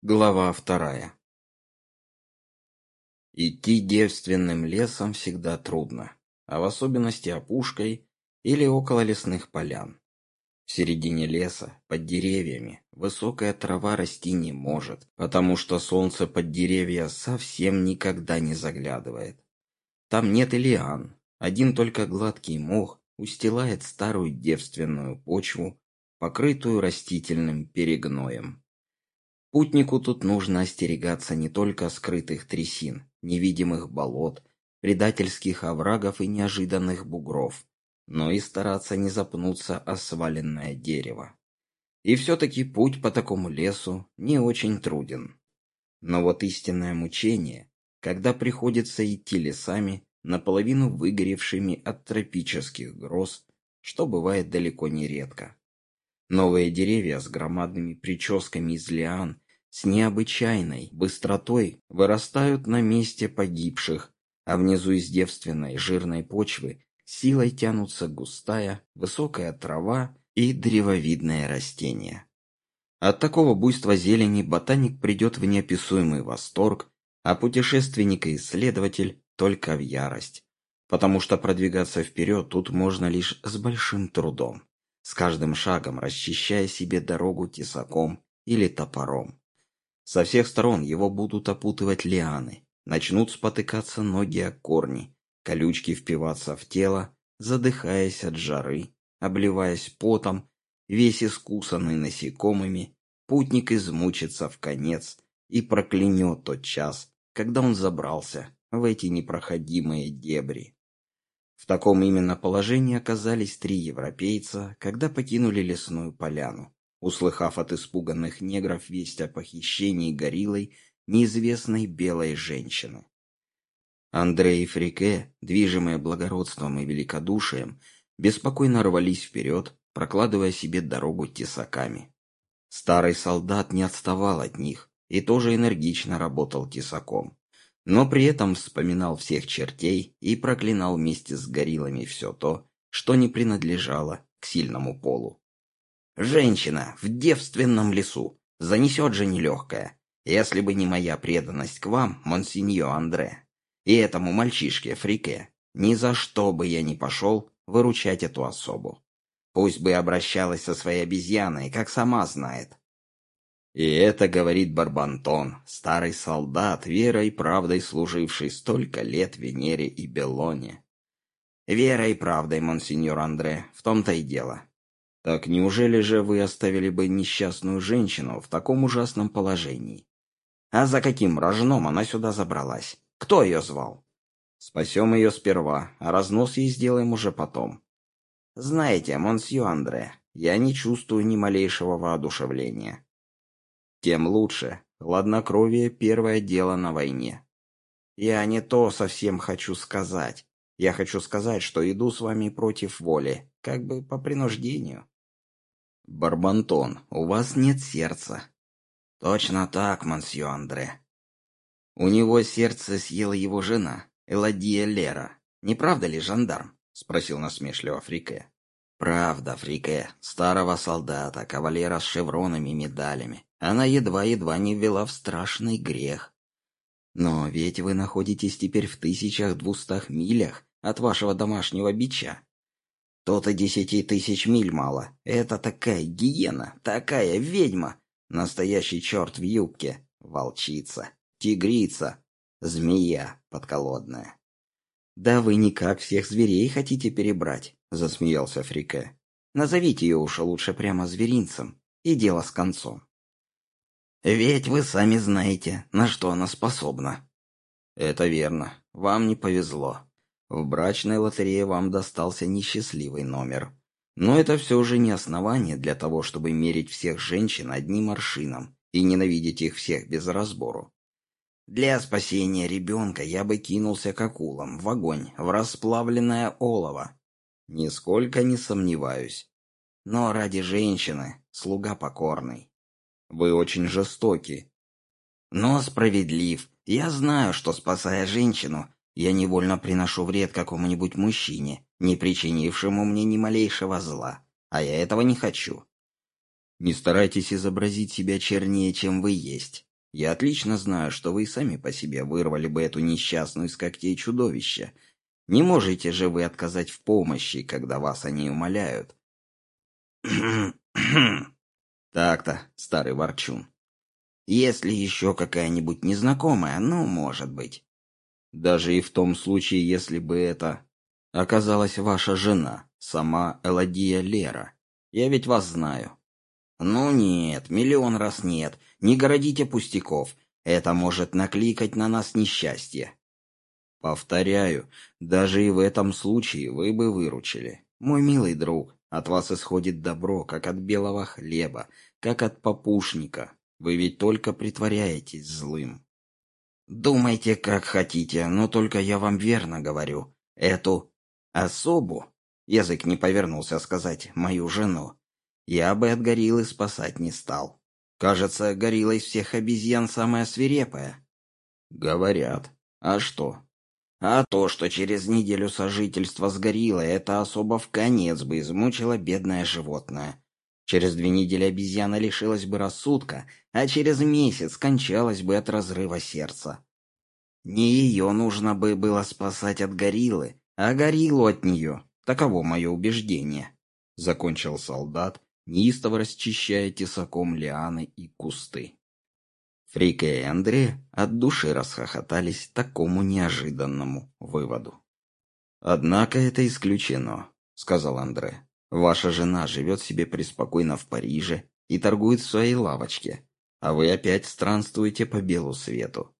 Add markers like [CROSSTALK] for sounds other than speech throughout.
Глава вторая Идти девственным лесом всегда трудно, а в особенности опушкой или около лесных полян. В середине леса, под деревьями, высокая трава расти не может, потому что солнце под деревья совсем никогда не заглядывает. Там нет лиан, один только гладкий мох устилает старую девственную почву, покрытую растительным перегноем. Путнику тут нужно остерегаться не только скрытых трясин, невидимых болот, предательских оврагов и неожиданных бугров, но и стараться не запнуться о сваленное дерево. И все-таки путь по такому лесу не очень труден. Но вот истинное мучение, когда приходится идти лесами, наполовину выгоревшими от тропических гроз, что бывает далеко не редко. Новые деревья с громадными прическами из лиан с необычайной быстротой вырастают на месте погибших, а внизу из девственной жирной почвы силой тянутся густая, высокая трава и древовидные растения. От такого буйства зелени ботаник придет в неописуемый восторг, а путешественник и исследователь только в ярость, потому что продвигаться вперед тут можно лишь с большим трудом с каждым шагом расчищая себе дорогу тесаком или топором. Со всех сторон его будут опутывать лианы, начнут спотыкаться ноги о корни, колючки впиваться в тело, задыхаясь от жары, обливаясь потом, весь искусанный насекомыми, путник измучится в конец и проклянет тот час, когда он забрался в эти непроходимые дебри. В таком именно положении оказались три европейца, когда покинули лесную поляну, услыхав от испуганных негров весть о похищении гориллой неизвестной белой женщины. Андрей и Фрике, движимые благородством и великодушием, беспокойно рвались вперед, прокладывая себе дорогу тесаками. Старый солдат не отставал от них и тоже энергично работал тесаком но при этом вспоминал всех чертей и проклинал вместе с гориллами все то, что не принадлежало к сильному полу. «Женщина в девственном лесу, занесет же нелегкая, если бы не моя преданность к вам, монсеньо Андре, и этому мальчишке Фрике, ни за что бы я не пошел выручать эту особу. Пусть бы обращалась со своей обезьяной, как сама знает, и это говорит Барбантон, старый солдат, верой и правдой служивший столько лет Венере и Беллоне. Верой и правдой, монсеньор Андре, в том-то и дело. Так неужели же вы оставили бы несчастную женщину в таком ужасном положении? А за каким рожном она сюда забралась? Кто ее звал? Спасем ее сперва, а разнос ей сделаем уже потом. Знаете, монсье Андре, я не чувствую ни малейшего воодушевления тем лучше. Хладнокровие — первое дело на войне. Я не то совсем хочу сказать. Я хочу сказать, что иду с вами против воли, как бы по принуждению. Барбантон, у вас нет сердца. Точно так, мансье Андре. У него сердце съела его жена, Эладия Лера. Не правда ли, жандарм? Спросил насмешливо Фрике. Правда, Фрике, старого солдата, кавалера с шевронами и медалями. Она едва-едва не ввела в страшный грех. Но ведь вы находитесь теперь в тысячах двухстах милях от вашего домашнего бича. То-то десяти тысяч миль мало. Это такая гиена, такая ведьма. Настоящий черт в юбке. Волчица, тигрица, змея подколодная. «Да вы никак всех зверей хотите перебрать», — засмеялся Фрике. «Назовите ее уж лучше прямо зверинцем, и дело с концом». «Ведь вы сами знаете, на что она способна». «Это верно. Вам не повезло. В брачной лотерее вам достался несчастливый номер. Но это все же не основание для того, чтобы мерить всех женщин одним аршином и ненавидеть их всех без разбору. Для спасения ребенка я бы кинулся к акулам в огонь, в расплавленное олово. Нисколько не сомневаюсь. Но ради женщины, слуга покорный. Вы очень жестоки. Но справедлив. Я знаю, что, спасая женщину, я невольно приношу вред какому-нибудь мужчине, не причинившему мне ни малейшего зла. А я этого не хочу. Не старайтесь изобразить себя чернее, чем вы есть. Я отлично знаю, что вы и сами по себе вырвали бы эту несчастную из когтей чудовища. Не можете же вы отказать в помощи, когда вас они умоляют. [CLEARS THROAT] Так-то, старый ворчун. Если еще какая-нибудь незнакомая, ну, может быть. Даже и в том случае, если бы это оказалась ваша жена, сама Эладия Лера. Я ведь вас знаю. Ну нет, миллион раз нет. Не городите пустяков. Это может накликать на нас несчастье. Повторяю, даже и в этом случае вы бы выручили. Мой милый друг, от вас исходит добро, как от белого хлеба, как от попушника. Вы ведь только притворяетесь злым. Думайте, как хотите, но только я вам верно говорю. Эту особу, язык не повернулся сказать, мою жену, я бы от гориллы спасать не стал. Кажется, горилла из всех обезьян самая свирепая. Говорят. А что? А то, что через неделю сожительства с гориллой эта особа в конец бы измучила бедное животное. Через две недели обезьяна лишилась бы рассудка, а через месяц скончалась бы от разрыва сердца. Не ее нужно бы было спасать от гориллы, а гориллу от нее. Таково мое убеждение. Закончил солдат, неистово расчищая тесаком лианы и кусты. Фрика и Андре от души расхохотались такому неожиданному выводу. «Однако это исключено», — сказал Андре. «Ваша жена живет себе преспокойно в Париже и торгует в своей лавочке, а вы опять странствуете по белу свету».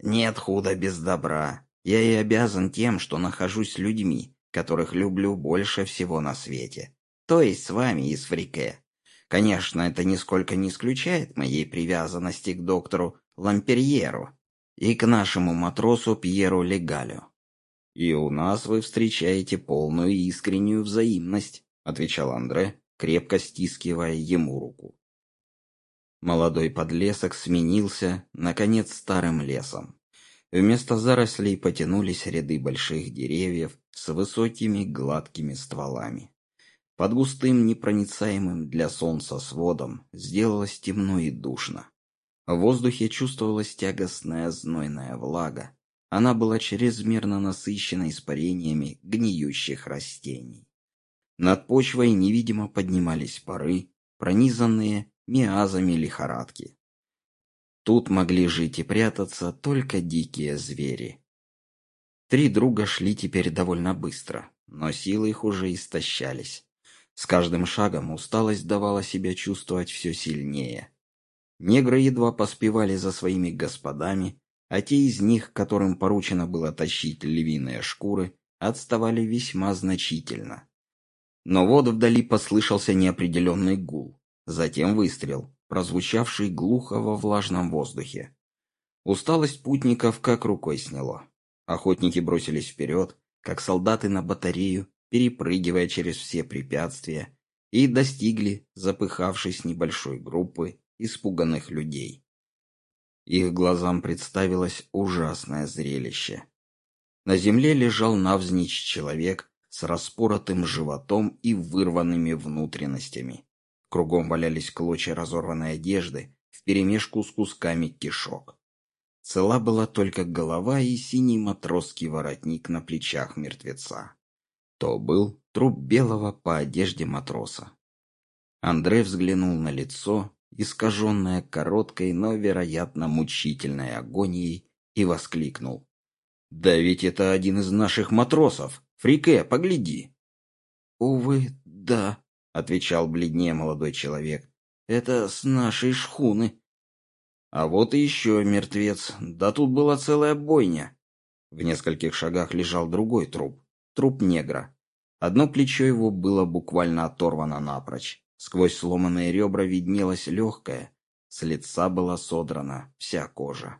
«Нет худа без добра. Я и обязан тем, что нахожусь с людьми, которых люблю больше всего на свете. То есть с вами из Фрике. Конечно, это нисколько не исключает моей привязанности к доктору Ламперьеру и к нашему матросу Пьеру Легалю. «И у нас вы встречаете полную искреннюю взаимность», — отвечал Андре, крепко стискивая ему руку. Молодой подлесок сменился, наконец, старым лесом. Вместо зарослей потянулись ряды больших деревьев с высокими гладкими стволами. Под густым, непроницаемым для солнца сводом сделалось темно и душно. В воздухе чувствовалась тягостная знойная влага. Она была чрезмерно насыщена испарениями гниющих растений. Над почвой невидимо поднимались пары, пронизанные миазами лихорадки. Тут могли жить и прятаться только дикие звери. Три друга шли теперь довольно быстро, но силы их уже истощались. С каждым шагом усталость давала себя чувствовать все сильнее. Негры едва поспевали за своими господами, а те из них, которым поручено было тащить львиные шкуры, отставали весьма значительно. Но вот вдали послышался неопределенный гул, затем выстрел, прозвучавший глухо во влажном воздухе. Усталость путников как рукой сняло. Охотники бросились вперед, как солдаты на батарею, перепрыгивая через все препятствия, и достигли запыхавшись небольшой группы испуганных людей. Их глазам представилось ужасное зрелище. На земле лежал навзничь человек с распоротым животом и вырванными внутренностями. Кругом валялись клочья разорванной одежды вперемешку с кусками кишок. Цела была только голова и синий матросский воротник на плечах мертвеца. То был труп белого по одежде матроса. Андрей взглянул на лицо, искаженное короткой, но, вероятно, мучительной агонией, и воскликнул. «Да ведь это один из наших матросов! Фрике, погляди!» «Увы, да», — отвечал бледнее молодой человек. «Это с нашей шхуны». «А вот и еще мертвец. Да тут была целая бойня». В нескольких шагах лежал другой труп. Труп негра. Одно плечо его было буквально оторвано напрочь. Сквозь сломанные ребра виднелось легкое. С лица была содрана вся кожа.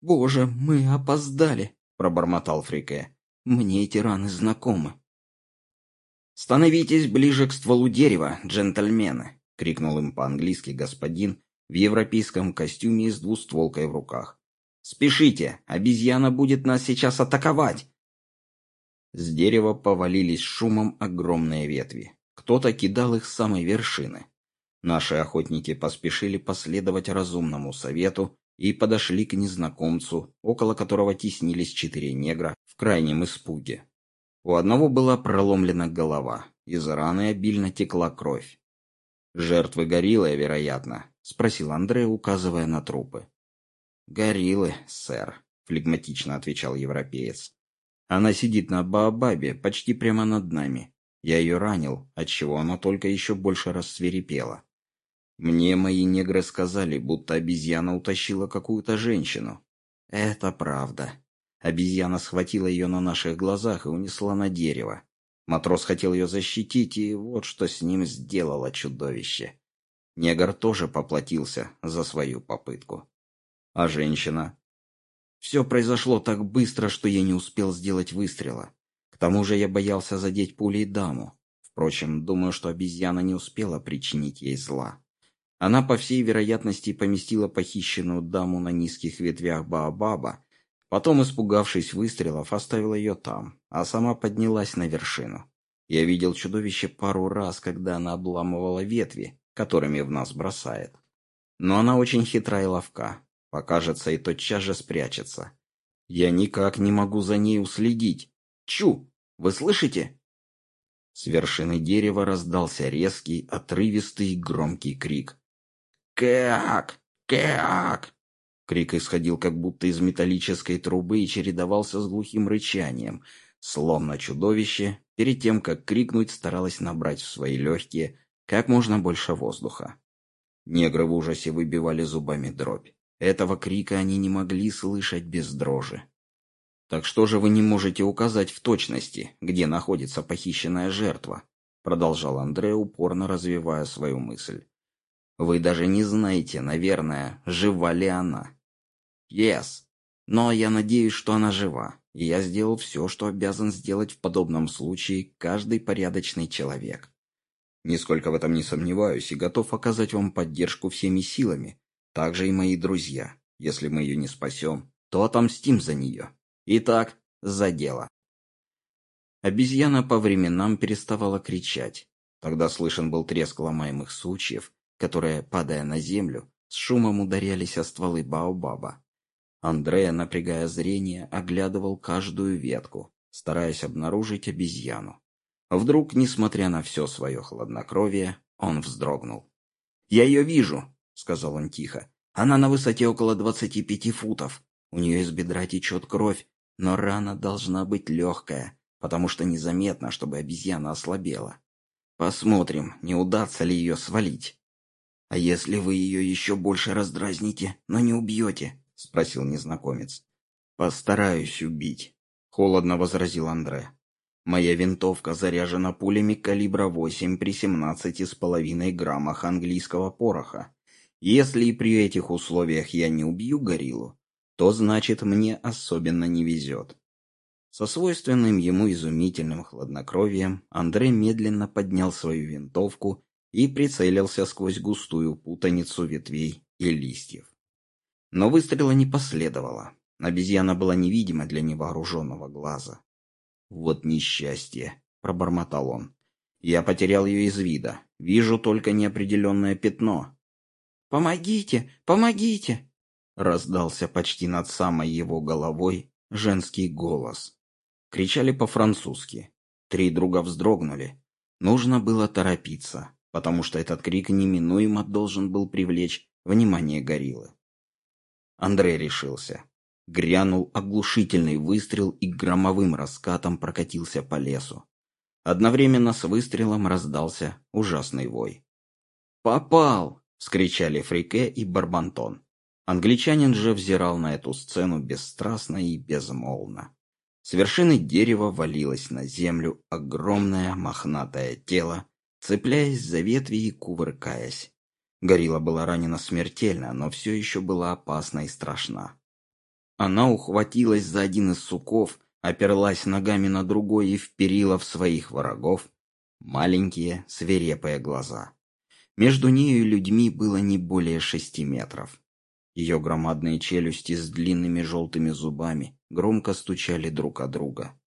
«Боже, мы опоздали!» — пробормотал Фрике. «Мне эти раны знакомы». «Становитесь ближе к стволу дерева, джентльмены!» — крикнул им по-английски господин в европейском костюме с двустволкой в руках. «Спешите! Обезьяна будет нас сейчас атаковать! С дерева повалились шумом огромные ветви. Кто-то кидал их с самой вершины. Наши охотники поспешили последовать разумному совету и подошли к незнакомцу, около которого теснились четыре негра в крайнем испуге. У одного была проломлена голова, из раны обильно текла кровь. «Жертвы гориллы, вероятно?» — спросил Андрей, указывая на трупы. «Гориллы, сэр», — флегматично отвечал европеец. «Она сидит на Баобабе, почти прямо над нами. Я ее ранил, отчего она только еще больше рассверепела. Мне мои негры сказали, будто обезьяна утащила какую-то женщину. Это правда. Обезьяна схватила ее на наших глазах и унесла на дерево. Матрос хотел ее защитить, и вот что с ним сделало чудовище. Негр тоже поплатился за свою попытку. А женщина? Все произошло так быстро, что я не успел сделать выстрела. К тому же я боялся задеть пулей даму. Впрочем, думаю, что обезьяна не успела причинить ей зла. Она, по всей вероятности, поместила похищенную даму на низких ветвях Баобаба, потом, испугавшись выстрелов, оставила ее там, а сама поднялась на вершину. Я видел чудовище пару раз, когда она обламывала ветви, которыми в нас бросает. Но она очень хитра и ловка, покажется и тотчас же спрячется. Я никак не могу за ней уследить. Чу! Вы слышите? С вершины дерева раздался резкий, отрывистый громкий крик. «Кэак! Кэак!» Крик исходил как будто из металлической трубы и чередовался с глухим рычанием, словно чудовище, перед тем, как крикнуть, старалось набрать в свои легкие как можно больше воздуха. Негры в ужасе выбивали зубами дробь. Этого крика они не могли слышать без дрожи. «Так что же вы не можете указать в точности, где находится похищенная жертва?» продолжал Андре, упорно развивая свою мысль. Вы даже не знаете, наверное, жива ли она. Yes. Но я надеюсь, что она жива, и я сделал все, что обязан сделать в подобном случае каждый порядочный человек. Нисколько в этом не сомневаюсь и готов оказать вам поддержку всеми силами, также и мои друзья. Если мы ее не спасем, то отомстим за нее. Итак, за дело. Обезьяна по временам переставала кричать. Тогда слышен был треск ломаемых сучьев, которые, падая на землю, с шумом ударялись о стволы Баобаба. Андрея, напрягая зрение, оглядывал каждую ветку, стараясь обнаружить обезьяну. Вдруг, несмотря на все свое хладнокровие, он вздрогнул. «Я ее вижу», — сказал он тихо. «Она на высоте около двадцати пяти футов. У нее из бедра течет кровь, но рана должна быть легкая, потому что незаметно, чтобы обезьяна ослабела. Посмотрим, не удастся ли ее свалить». «А если вы ее еще больше раздразните, но не убьете?» — спросил незнакомец. «Постараюсь убить», — холодно возразил Андре. «Моя винтовка заряжена пулями калибра 8 при 17,5 граммах английского пороха. Если и при этих условиях я не убью гориллу, то значит мне особенно не везет». Со свойственным ему изумительным хладнокровием Андре медленно поднял свою винтовку и прицелился сквозь густую путаницу ветвей и листьев. Но выстрела не последовало. Обезьяна была невидима для невооруженного глаза. «Вот несчастье!» — пробормотал он. «Я потерял ее из вида. Вижу только неопределенное пятно». «Помогите! Помогите!» — раздался почти над самой его головой женский голос. Кричали по-французски. Три друга вздрогнули. Нужно было торопиться потому что этот крик неминуемо должен был привлечь внимание гориллы. Андрей решился. Грянул оглушительный выстрел и громовым раскатом прокатился по лесу. Одновременно с выстрелом раздался ужасный вой. «Попал!» — вскричали Фрике и Барбантон. Англичанин же взирал на эту сцену бесстрастно и безмолвно. С вершины дерева валилось на землю огромное мохнатое тело цепляясь за ветви и кувыркаясь. Горилла была ранена смертельно, но все еще была опасна и страшна. Она ухватилась за один из суков, оперлась ногами на другой и вперила в своих врагов маленькие свирепые глаза. Между нею и людьми было не более шести метров. Ее громадные челюсти с длинными желтыми зубами громко стучали друг о друга.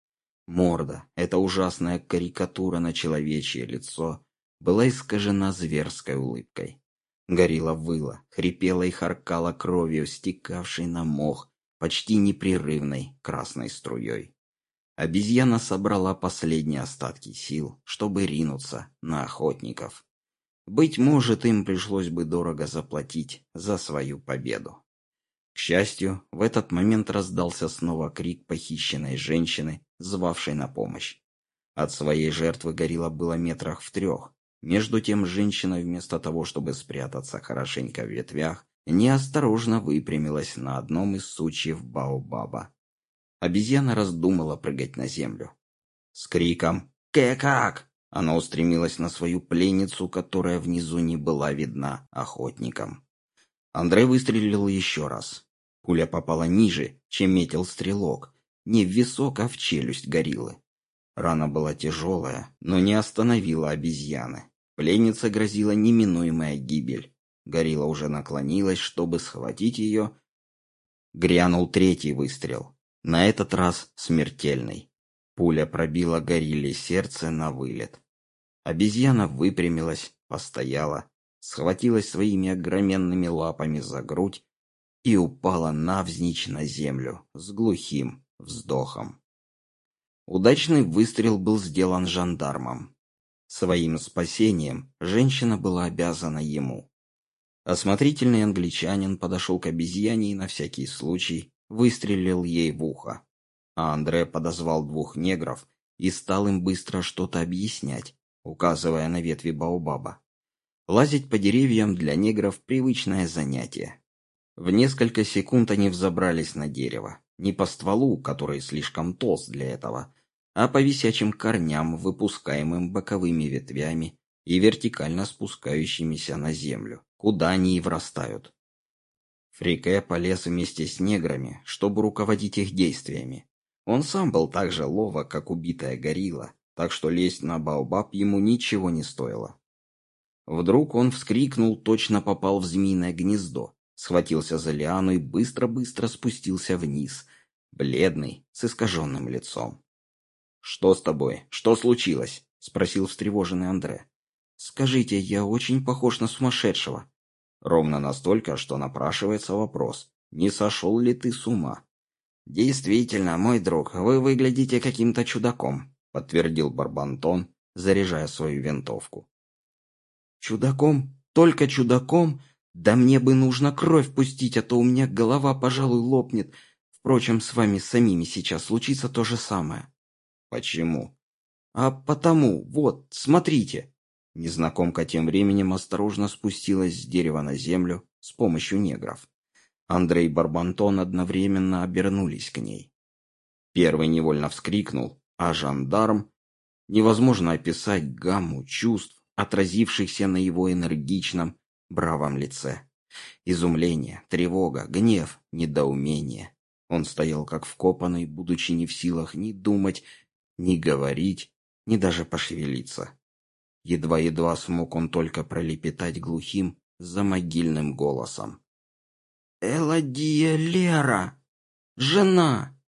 Морда, эта ужасная карикатура на человечье лицо, была искажена зверской улыбкой. Горилла выла, хрипела и харкала кровью, стекавшей на мох, почти непрерывной красной струей. Обезьяна собрала последние остатки сил, чтобы ринуться на охотников. Быть может, им пришлось бы дорого заплатить за свою победу. К счастью, в этот момент раздался снова крик похищенной женщины, звавшей на помощь. От своей жертвы горилла было метрах в трех. Между тем женщина, вместо того, чтобы спрятаться хорошенько в ветвях, неосторожно выпрямилась на одном из сучьев Баобаба. Обезьяна раздумала прыгать на землю. С криком «Кэ-как!» Она устремилась на свою пленницу, которая внизу не была видна охотникам. Андрей выстрелил еще раз. Пуля попала ниже, чем метил стрелок, не в висок, а в челюсть гориллы. Рана была тяжелая, но не остановила обезьяны. Пленница грозила неминуемая гибель. Горилла уже наклонилась, чтобы схватить ее. Грянул третий выстрел. На этот раз смертельный. Пуля пробила горилле сердце на вылет. Обезьяна выпрямилась, постояла, схватилась своими огроменными лапами за грудь и упала навзничь на землю с глухим вздохом. Удачный выстрел был сделан жандармом. Своим спасением женщина была обязана ему. Осмотрительный англичанин подошел к обезьяне и на всякий случай выстрелил ей в ухо. А Андре подозвал двух негров и стал им быстро что-то объяснять, указывая на ветви Баобаба. Лазить по деревьям для негров – привычное занятие. В несколько секунд они взобрались на дерево. Не по стволу, который слишком толст для этого, а по висячим корням, выпускаемым боковыми ветвями и вертикально спускающимися на землю, куда они и врастают. Фрике полез вместе с неграми, чтобы руководить их действиями. Он сам был так же ловок, как убитая горилла, так что лезть на Баобаб ему ничего не стоило. Вдруг он вскрикнул, точно попал в змеиное гнездо, схватился за лиану и быстро-быстро спустился вниз, бледный, с искаженным лицом. «Что с тобой? Что случилось?» — спросил встревоженный Андре. «Скажите, я очень похож на сумасшедшего». Ровно настолько, что напрашивается вопрос, не сошел ли ты с ума? «Действительно, мой друг, вы выглядите каким-то чудаком», — подтвердил Барбантон, заряжая свою винтовку. «Чудаком? Только чудаком? Да мне бы нужно кровь пустить, а то у меня голова, пожалуй, лопнет. Впрочем, с вами самими сейчас случится то же самое». «Почему?» «А потому, вот, смотрите». Незнакомка тем временем осторожно спустилась с дерева на землю с помощью негров. Андрей Барбантон одновременно обернулись к ней. Первый невольно вскрикнул, а жандарм... Невозможно описать гамму чувств, отразившихся на его энергичном, бравом лице. Изумление, тревога, гнев, недоумение. Он стоял как вкопанный, будучи не в силах ни думать, ни говорить, ни даже пошевелиться. Едва-едва смог он только пролепетать глухим, замогильным голосом. «Элодия Лера! Жена!